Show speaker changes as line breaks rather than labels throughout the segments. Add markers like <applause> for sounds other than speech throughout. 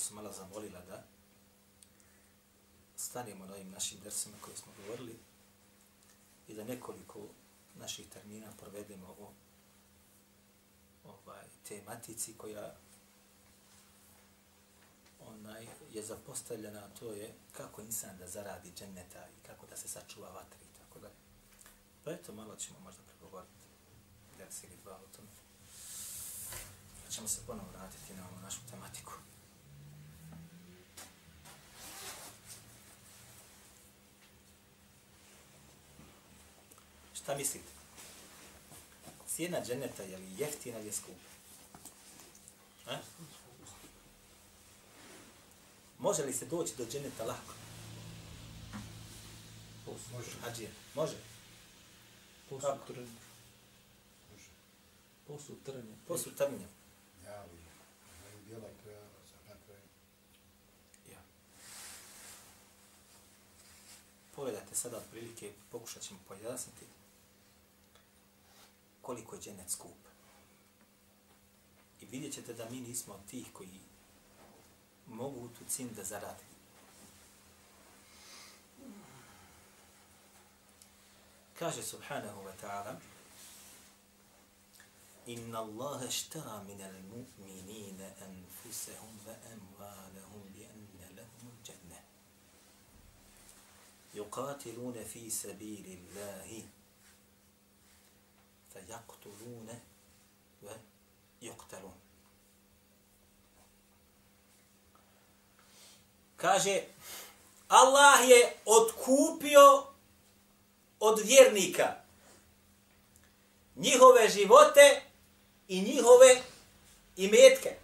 Braća su zamolila da stanemo na ovim našim dersima koje smo govorili i da nekoliko naših termina provedemo o ovaj, tematici koja onaj je zapostavljena, to je kako insan da zaradi dženneta i kako da se sačuva vatri i tako dalje. Pa eto, malo ćemo možda pregovoriti ders ili dva o tome. Pa ćemo se ponovo vratiti na ovu našu tematiku. Šta mislite? Cijena dženeta je li jeftina ili je skupa? A? Može li se doći do dženeta lako?
Može.
Hađija, može.
Poslu
Kako?
trnje. Poslu trnje.
Poslu trnja.
Ja, ali djela treba, sad ne treba.
Ja. Pogledajte sada otprilike, pokušat ćemo pojasniti koliko je dženet skup. I vidjet ćete da mi nismo od tih koji mogu tu cin da zaradi. Kaže subhanahu wa ta'ala Inna Allaha ashtara min al-mu'minina anfusahum wa amwalahum bi anna lahum al-jannah. Yuqatiluna fi sabili Allahi fayaqtuluna wa yuqtalun. Kaže, Allah je odkupio od vjernika njihove živote i njihove imetke.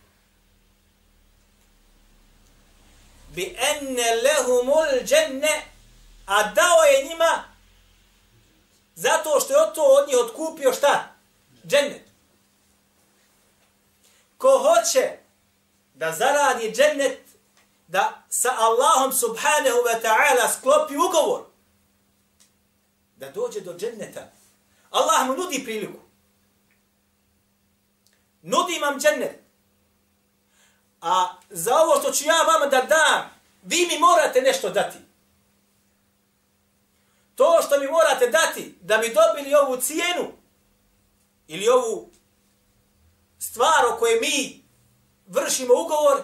Bi enne lehumul dženne, a dao je njima zato što je to od njih odkupio šta? Džennet. Ko hoće da zaradi džennet, da sa Allahom subhanahu wa ta'ala sklopi ugovor, da dođe do dženneta, Allah mu nudi priliku. Nudi vam džennet. A za ovo što ću ja vama da dam, vi mi morate nešto dati. To što mi morate dati da bi dobili ovu cijenu ili ovu stvar o kojoj mi vršimo ugovor,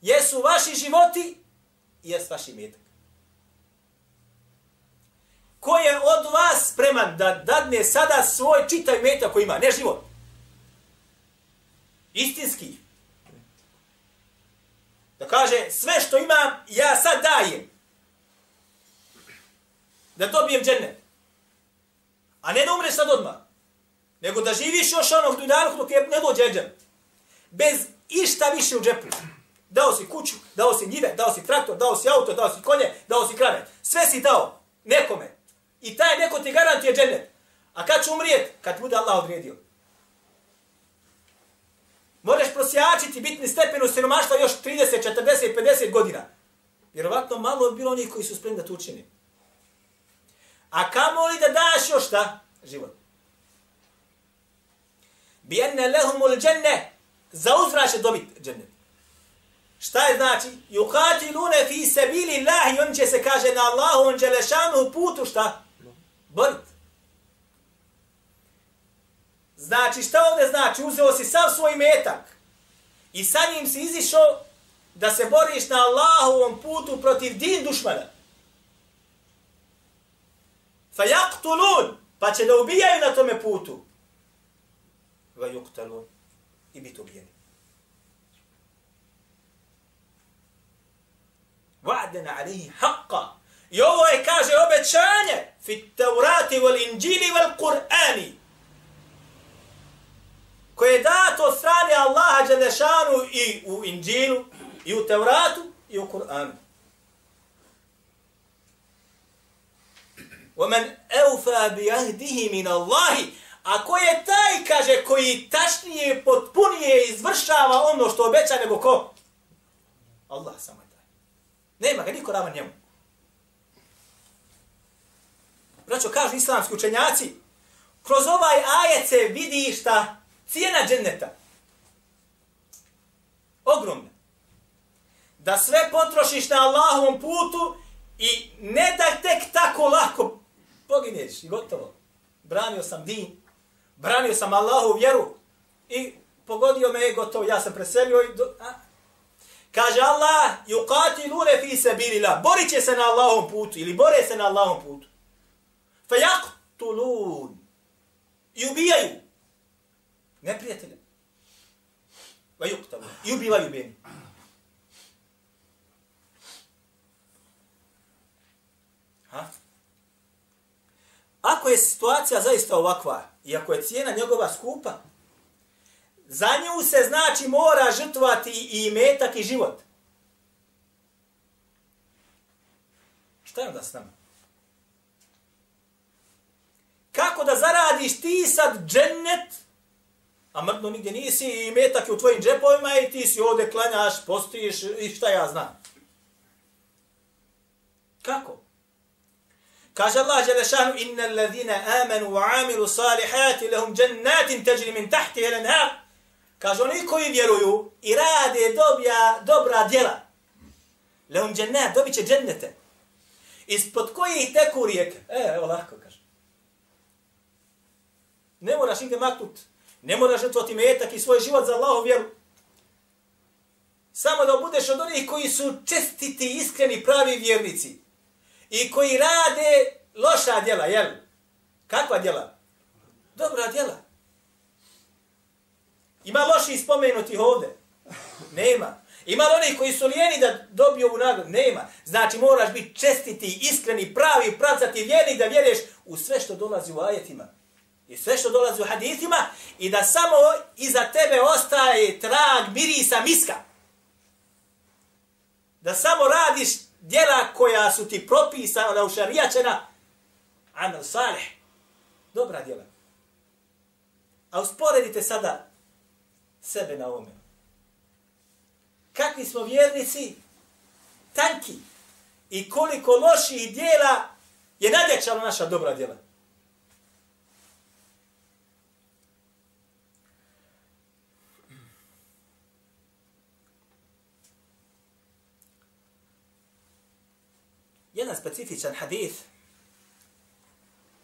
jesu vaši životi i jes vaši metak. Ko je od vas spreman da dadne sada svoj čitaj metak koji ima, ne život? Istinski. Da kaže, sve što imam, ja sad dajem. Da dobijem džennet. A ne da umreš sad odmah. Nego da živiš još onog dunjalog dok je ne dođe džem. Bez išta više u džepu. Dao si kuću, dao si njive, dao si traktor, dao si auto, dao si konje, dao si krave. Sve si dao nekome. I taj neko ti garantuje džennet. A kad će umrijet? Kad bude Allah odredio. Možeš prosjačiti bitni stepen u siromaštva još 30, 40, 50 godina. Vjerovatno malo je bilo onih koji su spremni da to učini. A kamo li da daš još šta? Život. Bi enne lehumul dženne. Za uzvrat će dobit džennet. Šta je znači? Yuqatiluna fi sabili Allahi, on će se kaže na Allahu, on dželešanu putu šta? Borit. Znači, šta ovdje znači? Uzeo si sav svoj metak i sa njim si izišao da se boriš na Allahovom putu protiv din dušmana. Fa yaqtulun, pa će da ubijaju na tome putu. Va yuqtalun, i biti ubijeni. Wa'dena alihi haqqa. I ovo je, kaže, obećanje. Fit Taurat Tevrati wal Inđili wal Kur'ani koje je dato od strane Allaha Đelešanu i u Inđilu, i u Tevratu, i u Kur'anu. وَمَنْ أَوْفَى بِيَهْدِهِ مِنَ اللَّهِ A ko je taj, kaže, koji tačnije, potpunije izvršava ono što obeća nego ko? Allah samo je taj. Nema ga niko ravan njemu. Braćo, kažu islamski učenjaci, kroz ovaj ajet se vidi šta cijena dženneta. Ogromna. Da sve potrošiš na Allahovom putu i ne da tek tako lako poginješ i gotovo. Branio sam din, branio sam Allahu vjeru i pogodio me gotovo, ja sam preselio i do, a, Kaže Allah, yuqatilune fi sabilillah. Borit će se na Allahom putu ili bore se na Allahom putu. Fa yaqtulun. I ubijaju neprijatelje. Va yuqtalu. I ubivaju ubijeni. Ha? Ako je situacija zaista ovakva i ako je cijena njegova skupa, za nju se znači mora žrtvati i metak i život. Šta je onda s nama? Kako da zaradiš ti sad džennet, a mrtno nigdje nisi i metak je u tvojim džepovima i ti si ovdje klanjaš, postojiš i šta ja znam. Kako? Kaže Allah Đelešanu, inna ladina amanu wa amilu salihati lahum jannatin tajri min tahti al-anhar. Kaže, oni koji vjeruju i rade dobja, dobra djela, lahum jannat, dobit će džennete. Ispod kojih teku rijeke. E, evo lahko, kaže. Ne moraš nigde maknut. Ne moraš žrtvoti metak i svoj život za Allahov vjeru. Samo da budeš od onih koji su čestiti, iskreni, pravi vjernici. I koji rade loša djela, jel? Kakva djela? Dobra djela. Ima loši spomenuti ovde? Nema. Ima li onih koji su lijeni da dobiju ovu nagradu? Nema. Znači moraš biti čestiti, iskreni, pravi, pravcati, vjerni da vjeruješ u sve što dolazi u ajetima. I sve što dolazi u hadithima i da samo iza tebe ostaje trag, mirisa, miska. Da samo radiš djela koja su ti propisana, da ušarijačena, amel salih. Dobra djela. A usporedite sada sebe na ovome. Kakvi smo vjernici? Tanki. I koliko loših djela je nadječalo naša dobra djela. specifičan hadith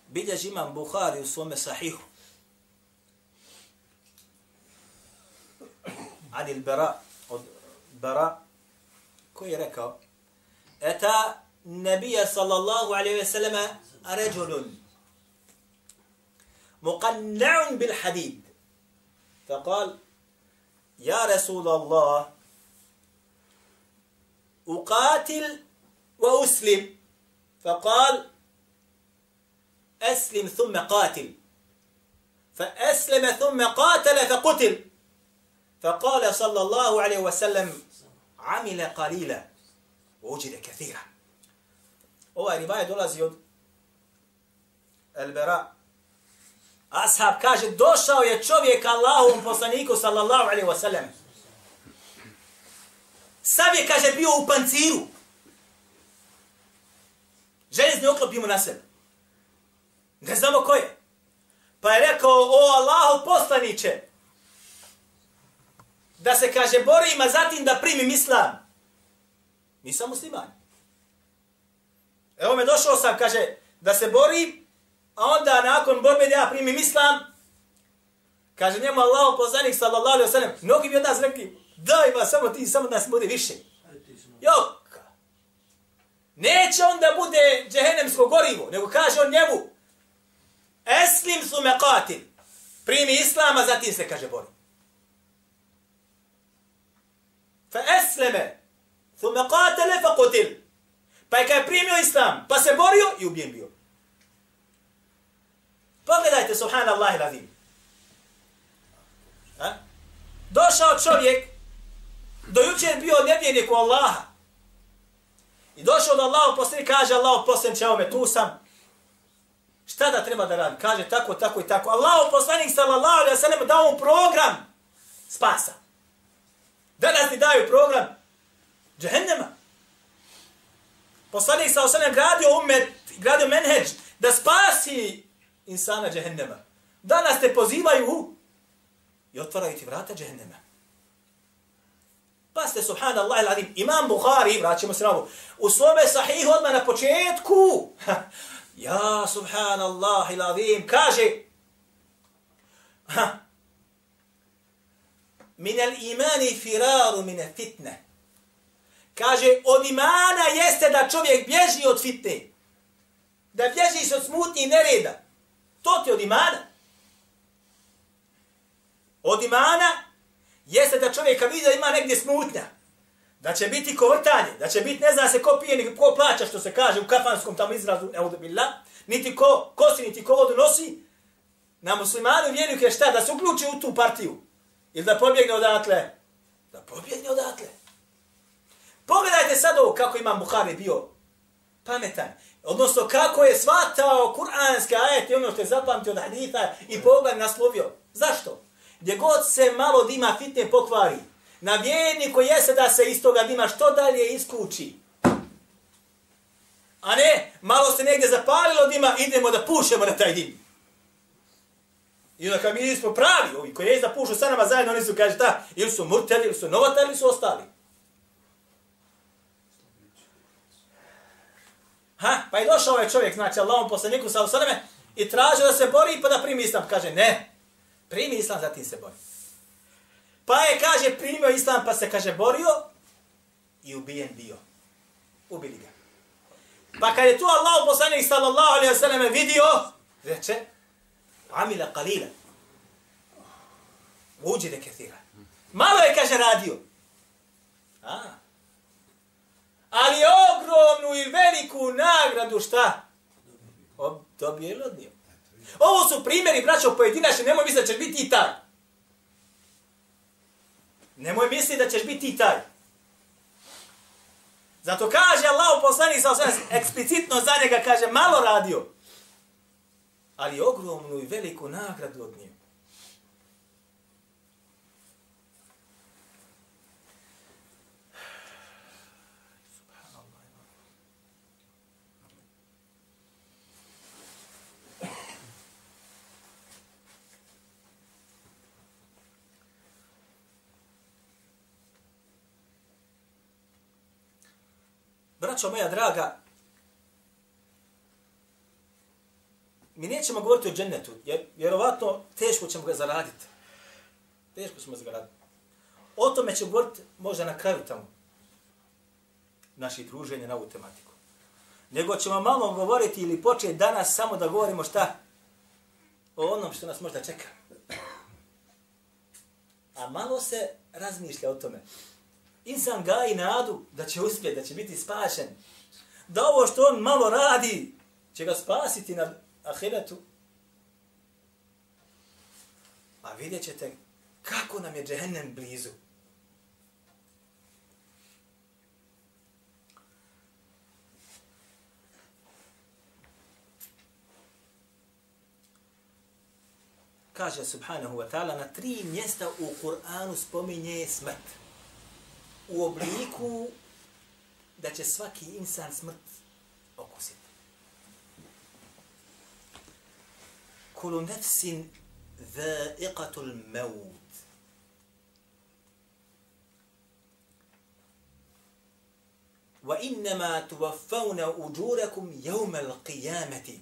bilježi imam Bukhari u svome sahihu. An il Bara, od Bara, koji je rekao, Eta nebija sallallahu alaihi ve selleme ređulun مقنع بالحديد فقال يا رسول الله أقاتل وأسلم فقال أسلم ثم قاتل. فأسلم ثم قاتل فقتل. فقال صلى الله عليه وسلم عمل قليلا. ووجد كثيرا. هو رباية دولة زيود البراء. أصحاب كاج الدوشة ويتشوف يك الله ومفصنيك صلى الله عليه وسلم. سبي كاج بيو وبنتيرو Železni oklop ima na sebe. Ne znamo ko je. Pa je rekao, o Allahu poslaniće, da se kaže borima a zatim da primim islam. Nisam musliman. Evo me došao sam, kaže, da se bori, a onda nakon borbe da ja primim islam, kaže njemu Allahu poslanik sallallahu alaihi wa sallam, mnogi bi od nas rekli, daj ma samo ti, samo nas bude više. Jok, Neće on da bude džehennemsko gorivo, nego kaže on njemu, eslim su me katil. Primi islama, zatim se kaže bori. Fa esleme, su me katele fa kutil. Pa je kada je primio islam, pa se borio i ubijen bio. Pogledajte, subhanallah ilazim. Ha? Došao čovjek, do je bio nevjernik u Allaha. I došao do Allahu posljednji, kaže Allahu posljednji, čao me, tu sam. Šta da treba da radi? Kaže tako, tako i tako. Allahu poslanik sallallahu alaihi ve sallam dao mu program spasa. Danas ti daju program džehennema. Poslanik sallallahu alaihi sallam gradio umet, gradio menheđ da spasi insana džehennema. Danas te pozivaju u i otvaraju ti vrata džehennema. Pa ste, subhanallah il-adim, imam Bukhari, vraćamo se na ovo, u svome sahihu odmah na početku, <laughs> ja, subhanallah il-adim, kaže, ha, min al-imani firaru min fitne. Kaže, od imana jeste da čovjek bježi od fitne. Da bježiš od smutnji i nereda. To ti od imana. Od imana jeste da čovjeka vidi da ima negdje smutnja. Da će biti kovrtanje, da će biti ne zna se ko pije, ni ko plaća, što se kaže u kafanskom tamo izrazu, ne niti ko kosi, niti ko vodu nosi, na muslimanu vjeruju je šta, da se uključi u tu partiju. Ili da pobjegne odatle. Da pobjegne odatle. Pogledajte sad ovo kako imam Buhari bio pametan. Odnosno kako je svatao kuranske ajete i ono što je zapamtio od haditha i pogled naslovio. Zašto? Gdje god se malo dima fitne pokvari, na vjerniku jeste da se iz toga dima što dalje iskuči. A ne, malo se negdje zapalilo dima, idemo da pušemo na taj dim. I onda kad mi smo pravi, ovi koji je da pušu sa nama zajedno, oni su kaže ta, ili su murteli, ili su novatari, ili su ostali. Ha, pa je došao ovaj čovjek, znači Allahom poslaniku sa osaleme, i tražio da se bori pa da primi islam. Kaže, ne, Primi islam, zatim se bori. Pa je, kaže, primio islam, pa se, kaže, borio i ubijen bio. Ubili ga. Pa kad je tu Allah poslanik sallallahu alaihi wa sallam vidio, reče, amila qalila. Uđide kathira. Malo je, kaže, radio. A. Ali ogromnu i veliku nagradu šta? Dobio je odnio. Ovo su primjeri, braćo, pojedinačni, nemoj misliti da ćeš biti i taj. Nemoj misliti da ćeš biti i taj. Zato kaže Allah u poslanih sa osvijem, eksplicitno za njega kaže, malo radio. Ali ogromnu i veliku nagradu od braćo moja draga, mi nećemo govoriti o džennetu, jer vjerovatno teško ćemo ga zaraditi. Teško ćemo ga zaraditi. O tome ćemo govoriti možda na kraju tamo naši druženje na ovu tematiku. Nego ćemo malo govoriti ili početi danas samo da govorimo šta o onom što nas možda čeka. A malo se razmišlja o tome insan gaji nadu da će uspjeti, da će biti spašen. Da ovo što on malo radi, će ga spasiti na ahiretu. A vidjet ćete kako nam je džehennem blizu. Kaže subhanahu wa ta'ala, na tri mjesta u Kur'anu spominje smrt u obliku da će svaki insan smrt okusiti. Kulu nefsin dhaiqatul maut. وإنما توفون أجوركم يوم القيامة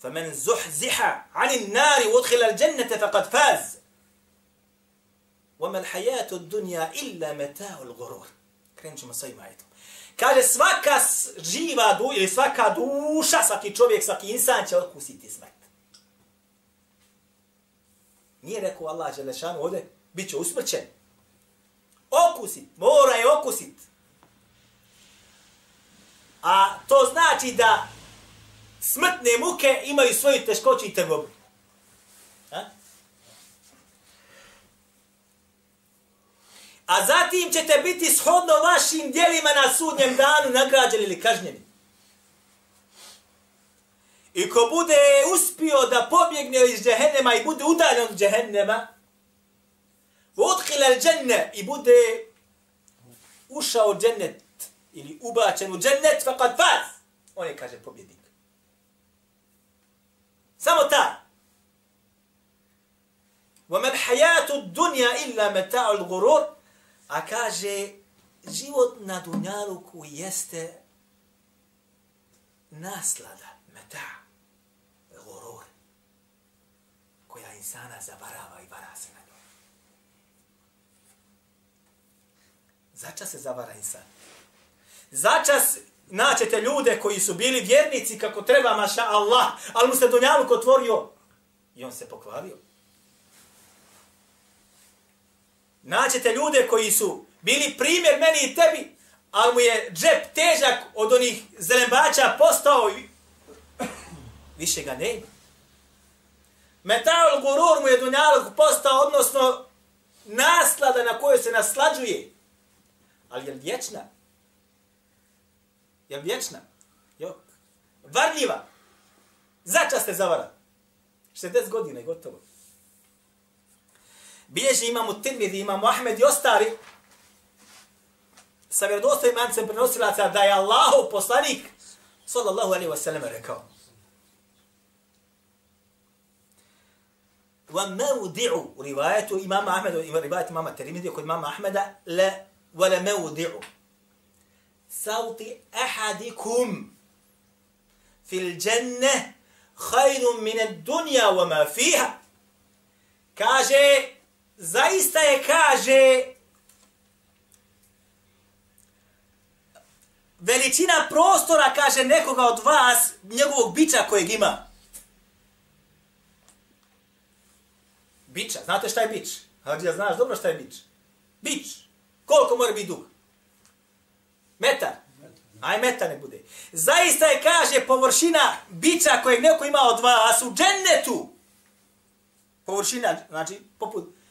فمن زحزح عن النار وادخل الجنة فقد فاز وَمَا الْحَيَاتُ الدُّنْيَا إِلَّا مَتَاءُ الْغُرُورِ Krenut ćemo sa ima eto. Kaže, svaka živa duša, ili svaka duša, svaki čovjek, svaki insan će okusiti smrt. Nije rekao Allah Želešanu ovdje, bit će usmrćen. Okusit, mora je okusit. A to znači da smrt patne muke imaju svoju teškoću i tegobu. A zatim ćete biti shodno vašim dijelima na sudnjem danu nagrađeni ili kažnjeni. I ko bude uspio da pobjegne iz džehennema i bude udaljen od džehennema, vodhila dženne i bude ušao u džennet ili ubačen u džennet, faqad faz. On je, kaže, pobjednik. Samo ta. وَمَنْ حَيَاتُ الدُّنْيَا إِلَّا مَتَاعُ الْغُرُورِ A kaže, život na dunjaluku jeste naslada, meta, horor, koja insana zavarava i vara se na njoj. Začas se zavara insan. Začas naćete ljude koji su bili vjernici kako treba, maša Allah, ali mu se dunjaluk otvorio i on se pokvario. Naćete ljude koji su bili primjer meni i tebi, ali mu je džep težak od onih zelembača postao i više ga nema. Metal gurur mu je dunjalog postao, odnosno naslada na kojoj se naslađuje. Ali je li vječna? Je li vječna? Jok. Varljiva. Začas te zavara. 60 godina i gotovo. Bilježi imamo Tirmidhi, imamo Ahmed i ostari, sa vjerodostojim mancem prenosilaca da je Allahu poslanik, sallallahu alaihi wa sallam, rekao. وموضع رواية إمام أحمد ورواية إمام الترمذي وكل إمام أحمد لا ولا موضع صوت أحدكم في الجنة خير من الدنيا وما فيها كاجي zaista je, kaže, veličina prostora, kaže, nekoga od vas, njegovog bića kojeg ima. Bića, znate šta je bić? Hađija, znaš dobro šta je bić? Bić. Koliko mora biti dug? Metar. Aj metar ne bude. Zaista je, kaže, površina bića kojeg neko ima od vas u džennetu. Površina, znači, poput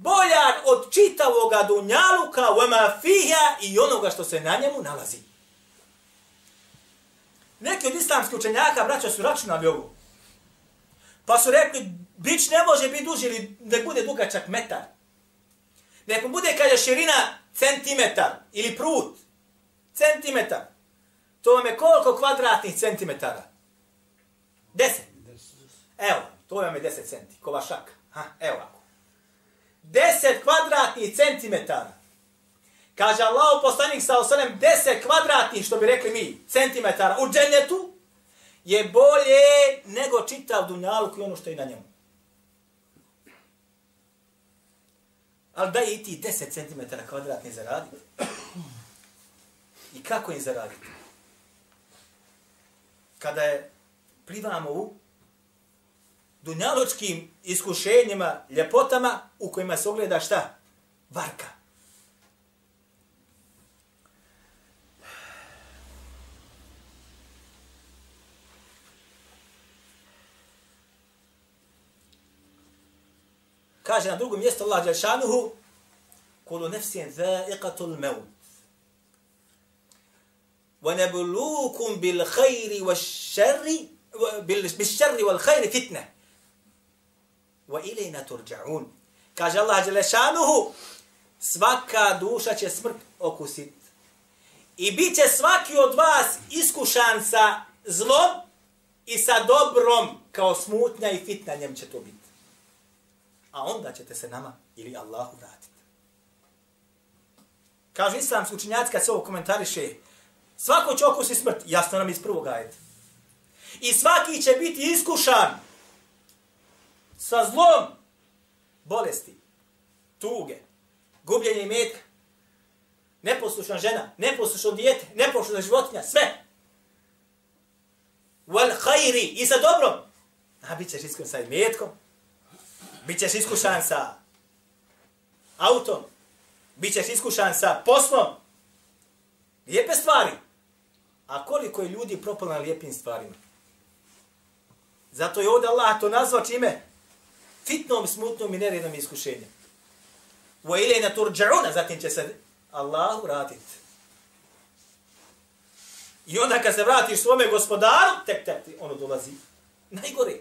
bolja od čitavoga dunjaluka vema fija i onoga što se na njemu nalazi. Neki od islamskih učenjaka, braća, su računali ovo. Pa su rekli, bić ne može biti duži ili ne bude dugačak metar. Neko bude kada širina centimetar ili prut. Centimetar. To vam je koliko kvadratnih centimetara? Deset. Evo, to vam je deset centi, ko vašak. Ha, evo ako. 10 kvadratnih centimetara. Kaže Allah poslanik sa osanem 10 kvadratnih, što bi rekli mi, centimetara u džennetu, je bolje nego čitav dunjaluk i ono što je na njemu. Ali daj i ti 10 cm kvadratnih zaraditi. I kako im zaraditi? Kada je plivamo u dunjaločkim iskušenjima, ljepotama u kojima se ogleda šta? Varka. Kaže na drugom mjestu Allah Đelšanuhu Kulu nefsijen zaiqatul maut. ونبلوكم بالخير والشر بالشر والخير فتنه wa ilayna turja'un. Kaže Allah Đelešanuhu, svaka duša će smrt okusit. I bit će svaki od vas iskušan sa zlom i sa dobrom kao smutnja i fitna njem će to biti. A onda ćete se nama ili Allahu vratiti. Kaže islamski učinjaci kad se ovo komentariše, svako će okusiti smrt, jasno nam iz prvog ajeta. I svaki će biti iskušan sa zlom bolesti, tuge, gubljenje imetka, neposlušna žena, neposlušno dijete, neposlušna životinja, sve. Wal khairi i sa dobrom. A bit ćeš iskušan sa imetkom, bit ćeš iskušan sa autom, bit ćeš iskušan sa poslom. Lijepe stvari. A koliko je ljudi propalo na lijepim stvarima? Zato je ovdje Allah to nazvao čime? Fitnom, smutnom i nerednom iskušenjem. Wa ilayna turđa'una, zatim će se Allahu vratiti. I onda kad se vratiš svome gospodaru, tek tek ti ono dolazi. Najgore.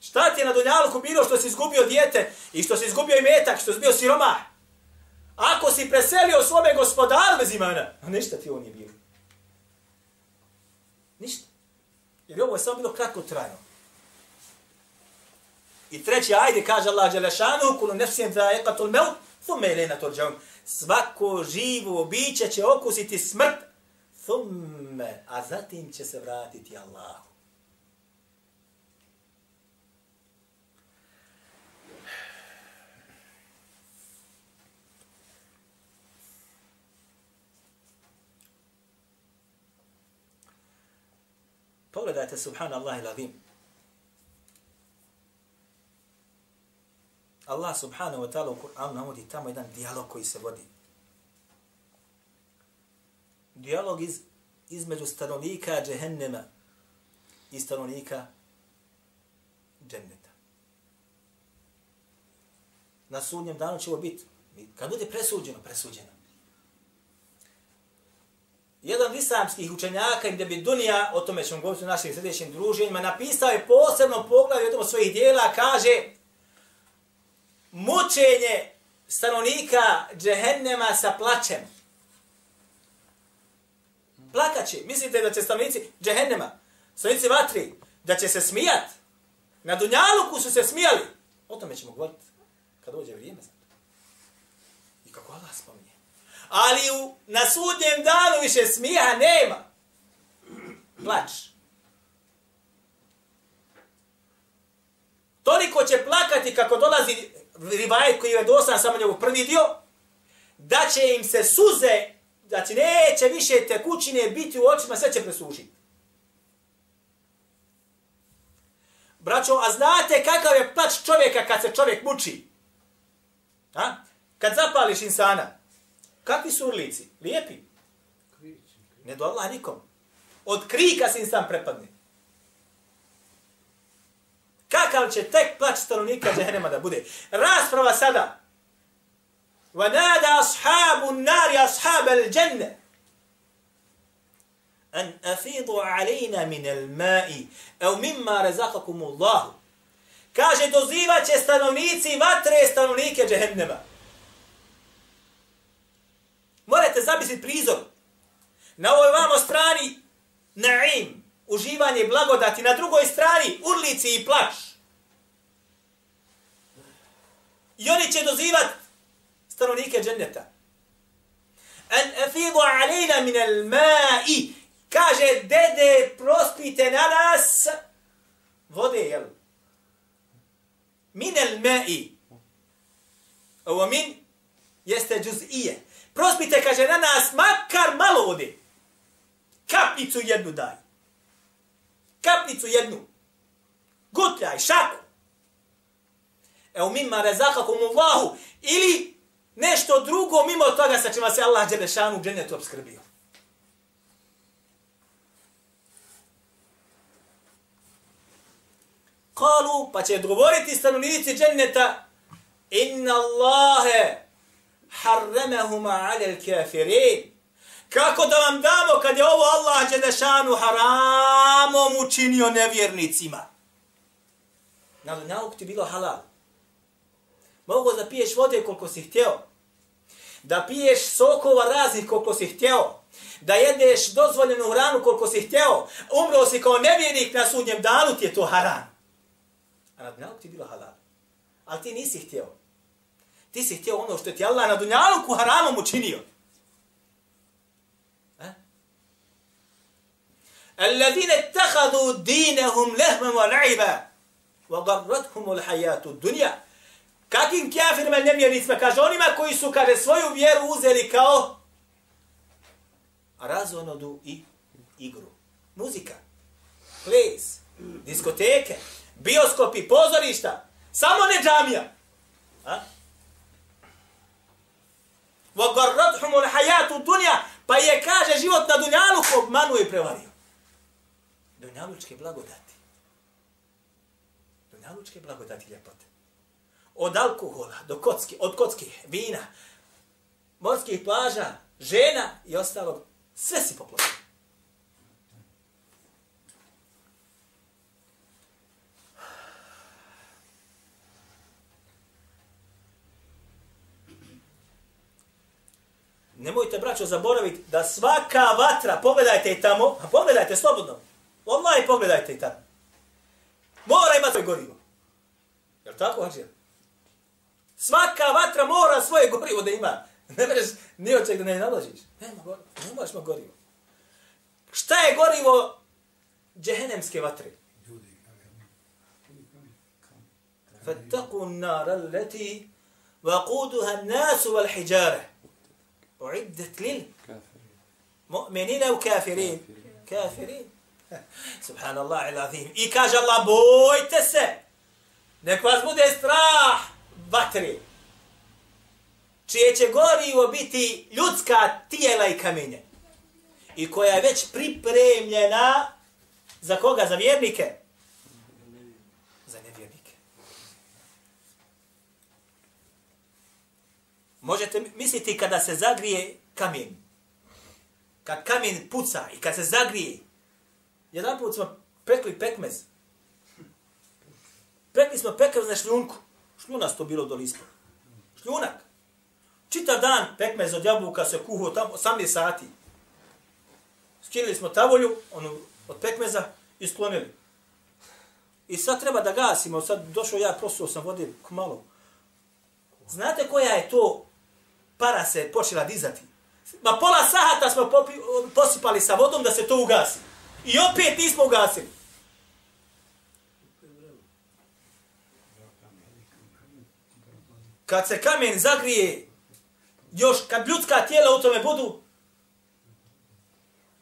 Šta ti je na dunjalku bilo što si izgubio dijete i što si izgubio i metak, što si bio siroma? Ako si preselio svome gospodaru bez imana, a ništa ti on je bilo. Ništa. Jer ovo je samo bilo kratko trajno. I treći, ajde, kaže Allah Đelešanu, kulu nefsijem da je katul meu, thumme ilena turđaun. Svako živo biće će okusiti smrt, thumme, a zatim će se vratiti Allahu. Pogledajte, subhanallah il-azim. Allah subhanahu wa ta'ala u Kur'anu navodi tamo jedan dijalog koji se vodi. Dijalog iz, između stanovnika džehennema i stanovnika dženneta. Na sudnjem danu će ovo biti. Kad bude presuđeno, presuđeno. Jedan islamskih učenjaka da bi Dunija, o tome ćemo govoriti u našim sljedećim druženjima, napisao je posebno poglavlje od svojih dijela, kaže mučenje stanovnika džehennema sa plaćem. Plakaće. Mislite da će stanovnici džehennema, stanovnici vatri, da će se smijat? Na Dunjaluku su se smijali. O tome ćemo govoriti kad dođe vrijeme za to. I kako Allah spominje. Ali u, na sudnjem danu više smija nema. Plač. Toliko će plakati kako dolazi rivajet koji je doslan samo njegov prvi dio, da će im se suze, da će neće više tekućine biti u očima, sve će presušiti. Braćo, a znate kakav je plać čovjeka kad se čovjek muči? A? Kad zapališ insana, kakvi su urlici? Lijepi? Ne do Allah nikom. Od krika se insan prepadne Kakav će tek plać stanovnika džehennema da bude? Rasprava sada. وَنَادَ أَصْحَابُ النَّارِ أَصْحَابَ الْجَنَّةِ أَنْ أَفِيضُوا عَلَيْنَا مِنَ الْمَاءِ أَوْ مِمَّا رَزَقَكُمُ اللَّهُ Kaže, dozivat će stanovnici vatre stanovnike džehennema. Morate zamisliti prizor. Na ovoj vamo strani naim, uživanje blagodati, na drugoj strani urlici i plač. I oni će dozivat stanovnike dženneta. An afidu alejna min al ma'i. Kaže, dede, prospite na nas vode, jel? Min al ma'i. Ovo min jeste džuz'ije. Prospite, kaže, na nas makar malo vode. Kapicu jednu daj. Kaplicu jednu. Gutljaj, šaku. Evo mimma rezakakum Allahu. Ili nešto drugo mimo toga sa čima se Allah Đelešanu u dženetu obskrbio. Kalu, pa će odgovoriti stanovnici dženneta, inna Allahe harremehuma alel kafirin. Kako da vam damo kad je ovo Allah Đelešanu haramom učinio nevjernicima? Na nauk ti bilo halal. Mogu da piješ vode koliko si htjeo. Da piješ sokova raznih koliko si htjeo. Da jedeš dozvoljenu hranu koliko si htjeo. Umro si kao nevjernik na sudnjem danu ti je to haram. A na dunjalku ti bilo halal. Ali ti nisi htjeo. Ti si htjeo ono što ti Allah na dunjaluku haramom učinio. الذين اتخذوا دينهم لهما ولعبا وغرتهم الحياة الدنيا Kakim kjafirima nevjernicima? Kaže onima koji su, kaže, svoju vjeru uzeli kao razonodu i igru. Muzika, ples, diskoteke, bioskopi, pozorišta. Samo ne džamija. A? وَغَرَّتْهُمُ الْحَيَاتُ الدُّنْيَا Pa je, kaže, život na dunjalu obmanu i prevario. Dunjalučke blagodati. dunjalučke blagodati ljepote. Od alkohola do kocki, od kocki, vina, morskih plaža, žena i ostalog, sve si popločio. Nemojte, braćo, zaboraviti da svaka vatra, pogledajte i tamo, a pogledajte slobodno, odmah i pogledajte i tamo. Mora imati svoje gorivo. Jel tako, Hađija? Svaka vatra mora svoje gorivo da ima. Ne mereš ni od čega da ne naložiš. Nema gorivo. Ne možeš ma gorivo. Šta je gorivo džehenemske vatre? فاتقوا النار التي وقودها الناس والحجارة أعدت للمؤمنين وكافرين كافرين <laughs> Subhanallah ilazim. lazim. I kaže Allah, bojte se. Nek vas bude strah vatri. Čije će gorivo biti ljudska tijela i kamenje. I koja je već pripremljena za koga? Za vjernike. Za nevjernike. Možete misliti kada se zagrije kamen. Kad kamen puca i kad se zagrije jedan put smo pekli pekmez. Pekli smo pekmez na šljunku. Šljunas to bilo do lispa. Šljunak. Čita dan pekmez od jabuka se kuho tamo 18 sati. Skinuli smo tavolju onu, od pekmeza i sklonili. I sad treba da gasimo. Sad došao ja, prosto sam vode malo. Znate koja je to para se počela dizati? Ma pola sahata smo popi, posipali sa vodom da se to ugasi. I opet nismo ugasili. Kad se kamen zagrije, još kad ljudska tijela u tome budu,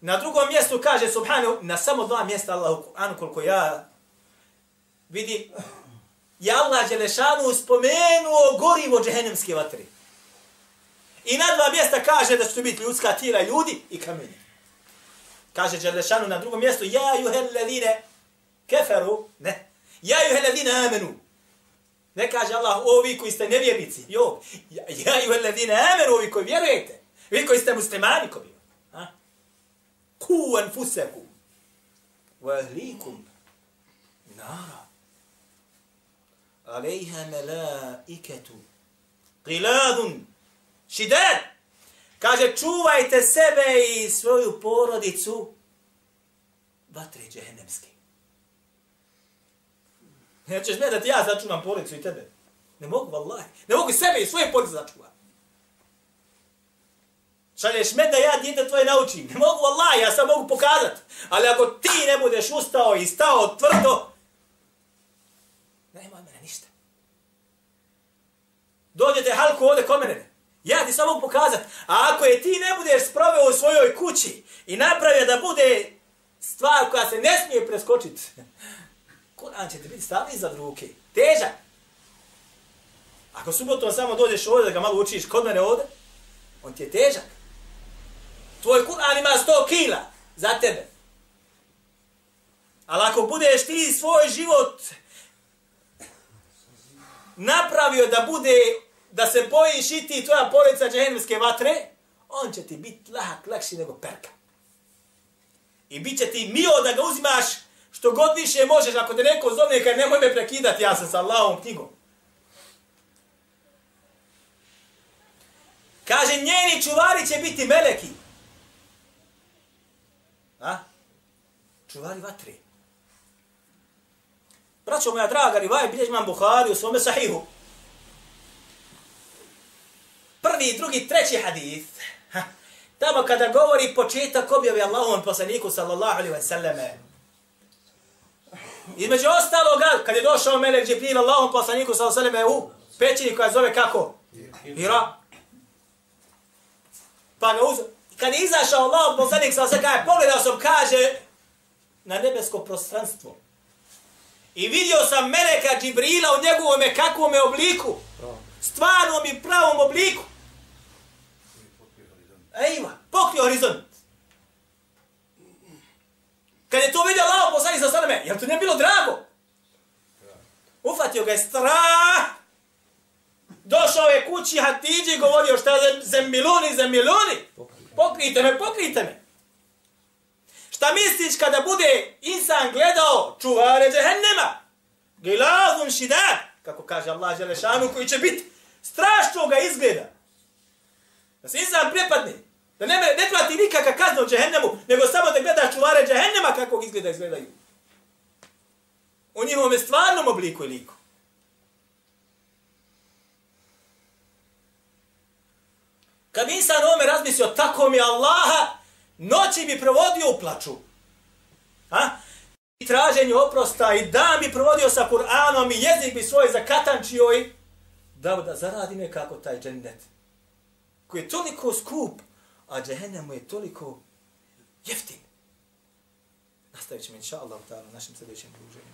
na drugom mjestu kaže Subhanahu, na samo dva mjesta Allah u Kur'anu koliko ja vidi, je Allah Đelešanu spomenuo gorivo džehennemske vatre. I na dva mjesta kaže da će biti ljudska tijela ljudi i kamenje. Kaže Đelešanu na drugom mjestu, ja juhel ladine keferu, ne, ja juhel ladine amenu. Ne kaže Allah, ovi koji ste nevjernici, jo, ja, juhel ladine amenu, ovi koji vjerujete, vi koji ste muslimani, ko bio. Ku anfusekum, wa ahlikum, nara. Alejha melaiketu, qiladun, šidad, Kaže, čuvajte sebe i svoju porodicu vatre džehennemske. Nećeš me da ti ja začuvam porodicu i tebe. Ne mogu, vallahi. Ne mogu sebe i svoje porodice začuvam. Šalješ me da ja djete tvoje naučim. Ne mogu, vallahi, ja sam mogu pokazat. Ali ako ti ne budeš ustao i stao tvrdo, nema od mene ništa. Dođete halku ovdje kod mene. Ja ti samo pokazat. A ako je ti ne budeš sproveo u svojoj kući i napravio da bude stvar koja se ne smije preskočiti, Kur'an će ti biti stavljen za ruke. Težak. Ako subotom samo dođeš ovdje da ga malo učiš kod mene ovdje, on ti je težak. Tvoj Kur'an ima 100 kila za tebe. Ali ako budeš ti svoj život napravio da bude da se bojiš i ti tvoja porodica džehennemske vatre, on će ti biti lahak, lakši nego perka. I bit će ti mio da ga uzimaš što god više možeš, ako te neko zove, kad nemoj me prekidati, ja sam sa Allahom knjigom. Kaže, njeni čuvari će biti meleki. A? Čuvari vatre. Braćo moja draga, rivaj bilježi imam Buhari u svome sahihu prvi, drugi, treći hadith. Tamo kada govori početak objave Allahom poslaniku sallallahu alaihi wa sallame. Između ostaloga, kad je došao Melek Džibril Allahom poslaniku sallallahu alaihi wa sallame u pećini koja zove kako? Hira. Pa ga uzeo. Kad je izašao Allahom poslanik sallallahu alaihi wa sallame, pogledao sam, kaže, na nebesko prostranstvo. I vidio sam Meleka Džibrila u njegovom kakvom obliku. Stvarnom i pravom obliku. Ejma, pokrio horizont. Kad je to vidio Allah poslanik sa sveme, jel to nije bilo drago? Ufatio ga je strah. Došao je kući Hatidži i govorio šta je zemiluni, zemiluni. Pokrijte me, pokrijte me. Šta misliš kada bude insan gledao čuvare džehennema? Gilazun šidad, kako kaže Allah Želešanu, koji će biti strašno ga izgleda. Da se insan prepadne. Da ne, ne plati nikakva kazna u džehennemu, nego samo da gledaš čuvare džehennema kako izgleda izgledaju. U njihovom stvarnom obliku i liku. Kad bi insan ovome razmislio, tako mi Allaha, noći bi provodio u plaču. Ha? I traženju oprosta i dan bi provodio sa Kur'anom i jezik bi svoj zakatančio i da, da zaradi nekako taj džennet. Koji je toliko skup, a džehennem mu je toliko jeftin. Nastavit ćemo, inša Allah, u našem sljedećem druženju.